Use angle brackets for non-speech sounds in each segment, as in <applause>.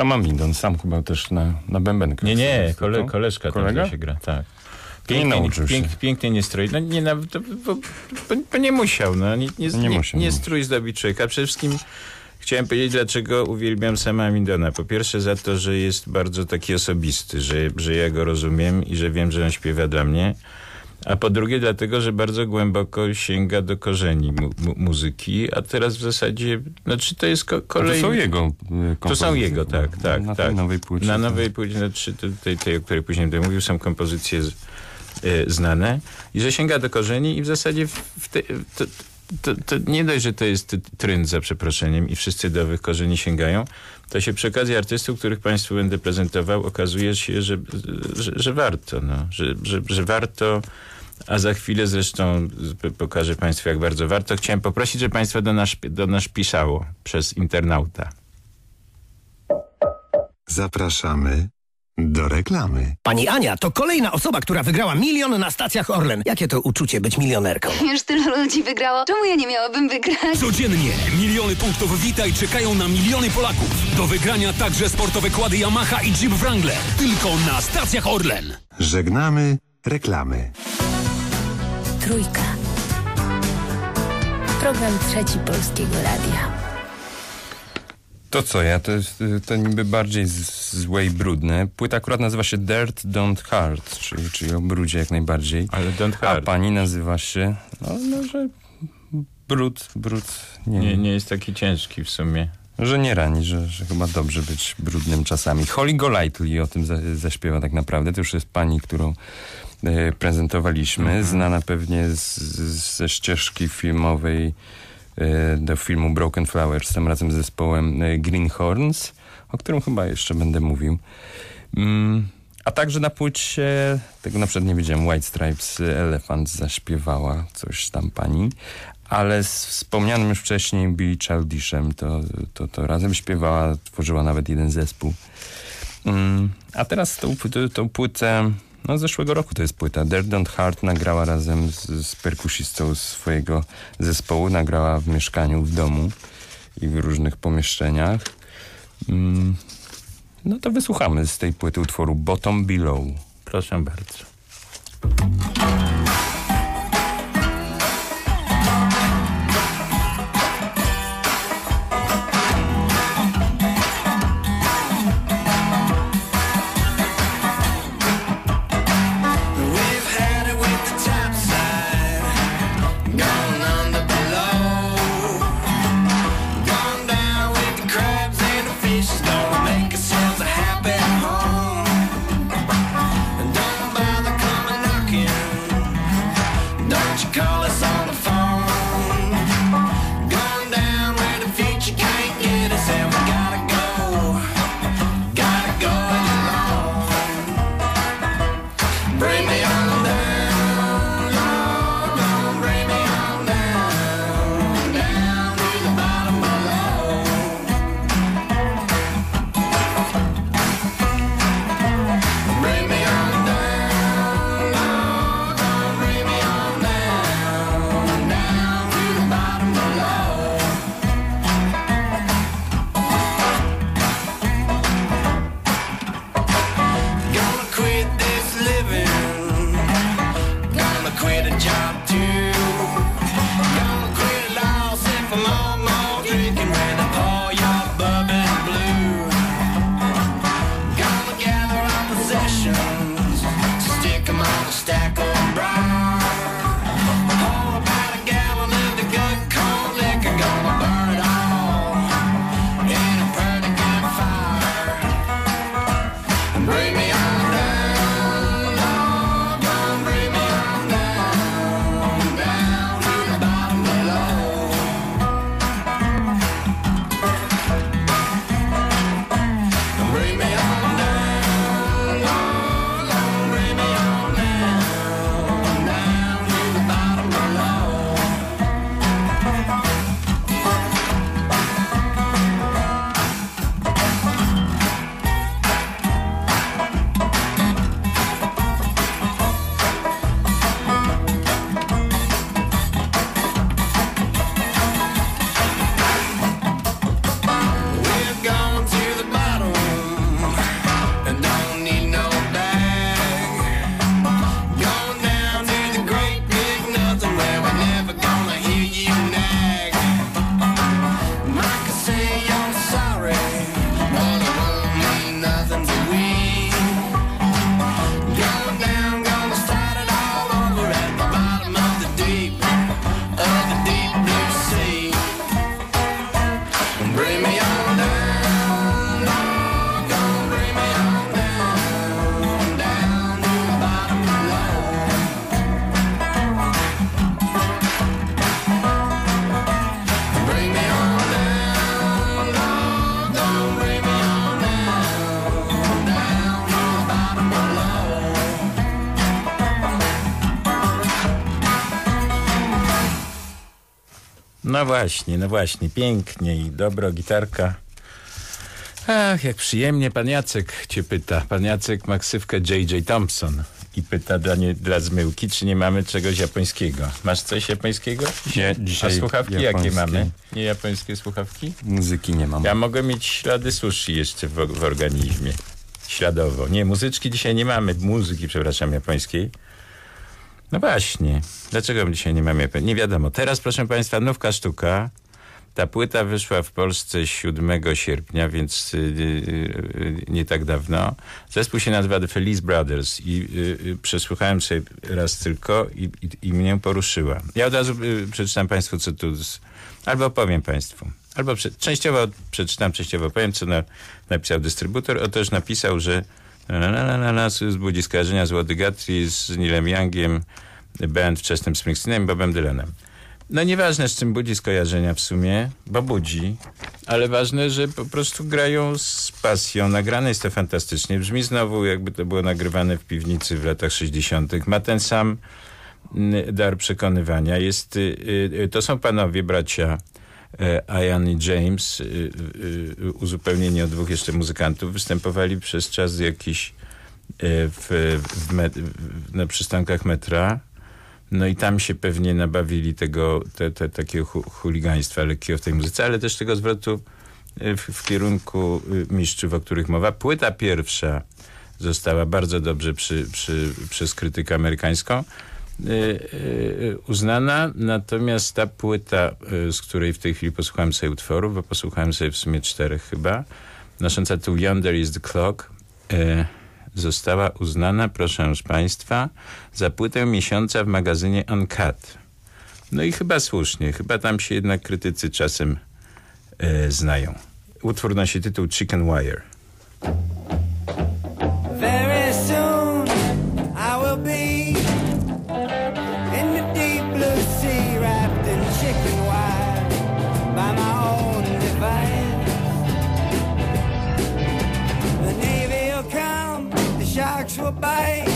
Sama Mindon, sam chyba też na, na bębenkach. Nie, nie, kole, to? koleżka Kolega? tam się gra, tak. Nie nauczył się. Pięk, pięknie nie stroi. No nie, no, bo, bo, bo nie musiał, no. Nie, nie, Nie nie, musiał, nie no. strój zdobi człowieka. Przede wszystkim chciałem powiedzieć, dlaczego uwielbiam sama Mindona. Po pierwsze za to, że jest bardzo taki osobisty, że, że ja go rozumiem i że wiem, że on śpiewa dla mnie. A po drugie dlatego, że bardzo głęboko sięga do korzeni mu, mu, muzyki, a teraz w zasadzie, znaczy to jest ko- A To kolejny... są jego y, To są kompozycje. jego, tak, tak, Na tak. nowej płycie. Na to- nowej płycie, znaczy tej, tej, o której później będę mówił, są kompozycje z, e, znane i że sięga do korzeni i w zasadzie w te, to, to, to nie dość, że to jest trend za przeproszeniem i wszyscy do owych korzeni sięgają, to się przy okazji artystów, których Państwu będę prezentował, okazuje się, że, że, że warto, no, że, że, że warto a za chwilę zresztą pokażę Państwu, jak bardzo warto. Chciałem poprosić, żeby Państwo do nas, do nas pisało przez internauta. Zapraszamy do reklamy. Pani Ania to kolejna osoba, która wygrała milion na stacjach Orlen. Jakie to uczucie być milionerką? Już tylu ludzi wygrało. Czemu ja nie miałabym wygrać? Codziennie miliony punktów Witaj czekają na miliony Polaków. Do wygrania także sportowe kłady Yamaha i Jeep Wrangler. Tylko na stacjach Orlen. Żegnamy reklamy. Trójka. Program trzeci Polskiego Radia. To co ja, to jest y, to niby bardziej złe i brudne. Płyta akurat nazywa się Dirt Don't Hurt, czyli, czyli o brudzie jak najbardziej. Ale don't A hard. pani nazywa się, no, no że brud, brud, nie, Nie, nie jest taki ciężki w sumie. że nie rani, że, że chyba dobrze być brudnym czasami. Holly Golightly o tym za, zaśpiewa tak naprawdę. To już jest pani, którą prezentowaliśmy, znana pewnie z, z, ze ścieżki filmowej e, do filmu Broken Flowers, tym razem z zespołem e, Greenhorns, o którym chyba jeszcze będę mówił. Mm, a także na płycie, tego na przykład nie wiedziałem, White Stripes e, Elephant zaśpiewała coś tam pani, ale z wspomnianym już wcześniej Billy Childishem to, to, to razem śpiewała, tworzyła nawet jeden zespół. Mm, a teraz tą, tą płytę, no z zeszłego roku to jest płyta, Dirt Don't Heart nagrała razem z, z perkusistą swojego zespołu, nagrała w mieszkaniu, w domu i w różnych pomieszczeniach. Mm, no to wysłuchamy z tej płyty utworu Bottom Below. Proszę bardzo. No właśnie, no właśnie, pięknie i dobro, gitarka. Ach, jak przyjemnie. Pan Jacek cię pyta. Pan Jacek ma ksywkę J.J. Thompson i pyta dla, nie, dla zmyłki, czy nie mamy czegoś japońskiego. Masz coś japońskiego? Nie, dzisiaj A słuchawki jakie japońskie. mamy? Nie japońskie słuchawki? Muzyki nie mam. Ja mogę mieć ślady sushi jeszcze w, w organizmie. Śladowo. Nie, muzyczki dzisiaj nie mamy. Muzyki, przepraszam, japońskiej. No właśnie. Dlaczego dzisiaj nie mamy? Nie wiadomo. Teraz, proszę Państwa, nówka sztuka. Ta płyta wyszła w Polsce 7 sierpnia, więc y, y, y, nie tak dawno. Zespół się nazywa The Feliz Brothers i przesłuchałem sobie raz tylko i, i, i mnie poruszyła. Ja od razu przeczytam Państwu, co tu... Z, albo opowiem Państwu. Albo prze, częściowo przeczytam, częściowo opowiem, co na, napisał dystrybutor. Otóż napisał, że la, wzbudzi skojarzenia z Guthrie, z Neilem Youngiem, band wczesnym Springsteenem Bobem Dylanem. No nieważne z czym budzi skojarzenia w sumie, bo budzi, ale ważne, że po prostu grają z pasją. Nagrane jest to fantastycznie. Brzmi znowu jakby to było nagrywane w piwnicy w latach 60. Ma ten sam mm, dar przekonywania. Jest, y, y, to są panowie, bracia Ian i James, y, y, y, uzupełnieni od dwóch jeszcze muzykantów, występowali przez czas jakiś e, w, w met, na przystankach metra. No i tam się pewnie nabawili tego, te, te, takiego hu, chuligaństwa lekkiego w tej muzyce, ale też tego zwrotu y, w, w kierunku mistrzów, o których mowa. Płyta pierwsza została bardzo dobrze przy, przy, przez krytykę amerykańską uznana, natomiast ta płyta, y, z której w tej chwili posłuchałem sobie utworów, bo posłuchałem sobie w sumie czterech chyba, nosząca tu Yonder is the Clock, y, została uznana, proszę Państwa, za płytę miesiąca w magazynie Uncut. No i chyba słusznie, chyba tam się jednak krytycy czasem znają. Utwór nosi tytuł Chicken Wire. Bye.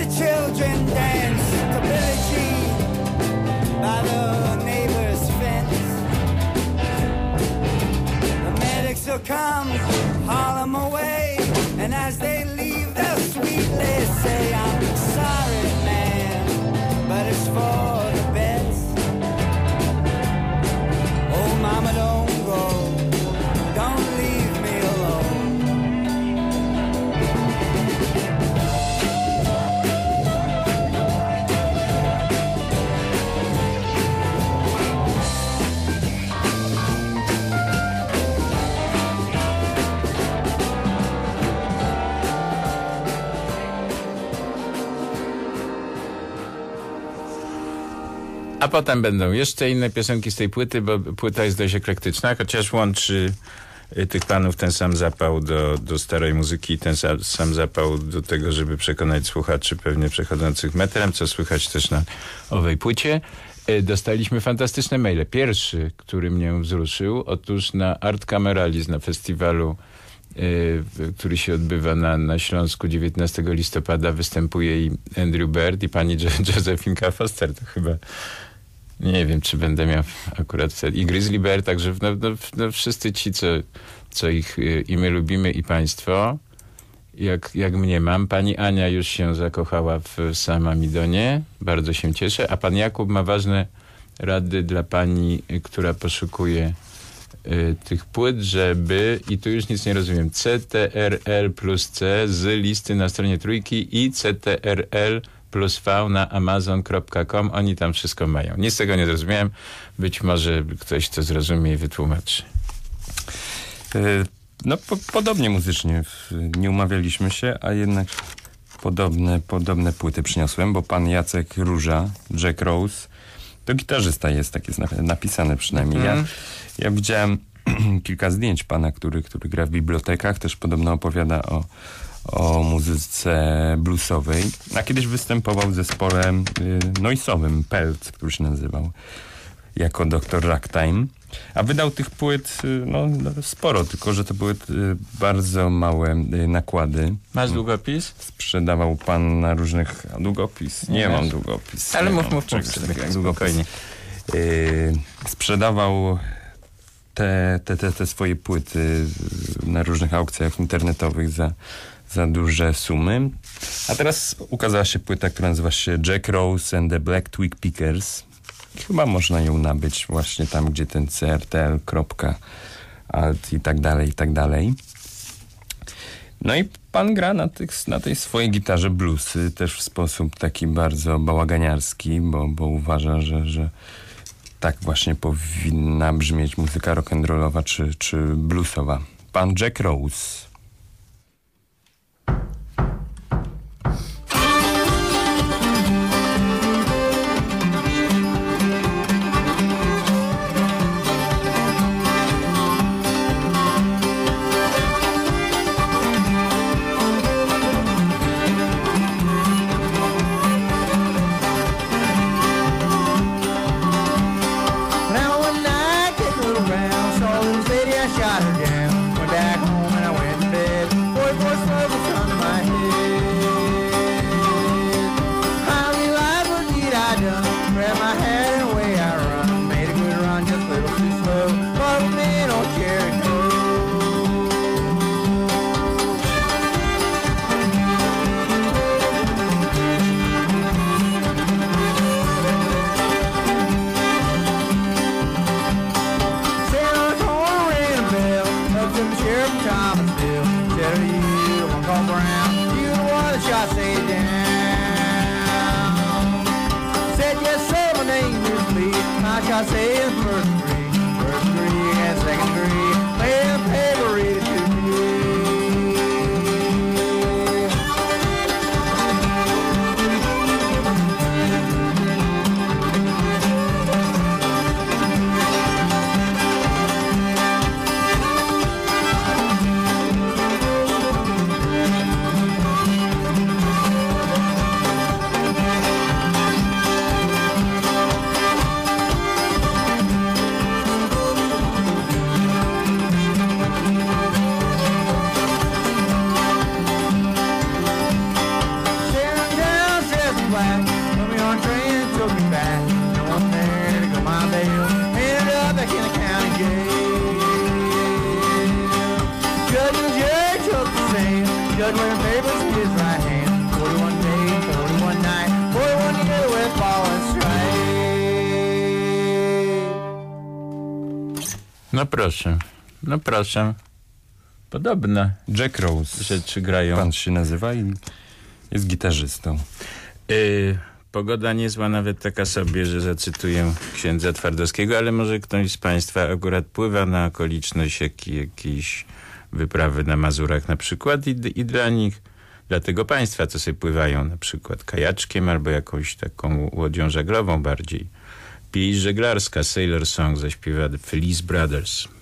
The children dance to Billie Jean by the neighbor's fence. The medics will come, haul 'em away, and as they leave, they'll sweetly say, I'm sorry, man, but it's for potem będą jeszcze inne piosenki z tej płyty, bo płyta jest dość eklektyczna, chociaż łączy y, tych panów ten sam zapał do, do starej muzyki i ten sam, sam zapał do tego, żeby przekonać słuchaczy pewnie przechodzących metrem, co słychać też na owej płycie. Y, Dostaliśmy fantastyczne maile. Pierwszy, który mnie wzruszył, otóż na Art Cameralis, na festiwalu, y, który się odbywa na, na Śląsku 19 listopada, występuje i Andrew Bird i pani Jo- <laughs> Josephinka Foster. To chyba nie wiem, czy będę miał akurat wtedy. I Grizzly Bear, także no, no, no wszyscy ci, co, co ich i my lubimy, i państwo, jak, jak mnie mam. Pani Ania już się zakochała w Samamidonie. Bardzo się cieszę. A pan Jakub ma ważne rady dla pani, która poszukuje y, tych płyt, żeby, i tu już nic nie rozumiem, CTRL plus C z listy na stronie trójki i CTRL plus V na amazon.com. Oni tam wszystko mają. Nic z tego nie zrozumiałem. Być może ktoś to zrozumie i wytłumaczy. E, No, po, podobnie muzycznie. Nie umawialiśmy się, a jednak podobne, podobne płyty przyniosłem, bo pan Jacek Róża, Jack Rose, to gitarzysta jest, tak jest na- napisane przynajmniej. Ja, ja widziałem <clears throat> kilka zdjęć pana, który, który gra w bibliotekach, też podobno opowiada o, o muzyce bluesowej. A kiedyś występował w zespole y, noisowym, Pelc, który się nazywał, jako doktor Ragtime. A wydał tych płyt y, no, sporo, tylko że to były y, bardzo małe nakłady. Masz długopis? Sprzedawał pan na różnych... A długopis? Nie, Nie mam masz? długopis. Ale mów, mów, mów spokojnie. Y, sprzedawał te, te, te, te swoje płyty na różnych aukcjach internetowych za, za duże sumy. A teraz ukazała się płyta, która nazywa się Jack Rose and the Black Twig Pickers. Chyba można ją nabyć właśnie tam, gdzie ten CRTL, kropka, alt i tak dalej, i tak dalej. No i pan gra na, tych, na tej swojej gitarze bluesy też w sposób taki bardzo bałaganiarski, bo, bo uważa, że, że tak właśnie powinna brzmieć muzyka rock'n'rollowa czy, czy bluesowa. Pan Jack Rose. Put me on a train took me back. No one there to go my bail. Ended up back in the county jail. Judge and jury took the same. Judge wearing papers in his right hand. 41 days, 41 nights, 41 years with ball and strike. No proszę, no proszę. Podobne Jack Rose. rzeczy grają. Pan się nazywa i jest gitarzystą. Y, pogoda niezła, nawet taka sobie, że zacytuję księdza Twardowskiego, ale może ktoś z Państwa akurat pływa na okoliczność jakiej, jakiejś wyprawy na Mazurach na przykład i, i dla nich, dla tego państwa, co sobie pływają na przykład kajaczkiem albo jakąś taką łodzią żaglową bardziej. Pieśń żeglarska, Sailor Song zaśpiewa The Felice Brothers.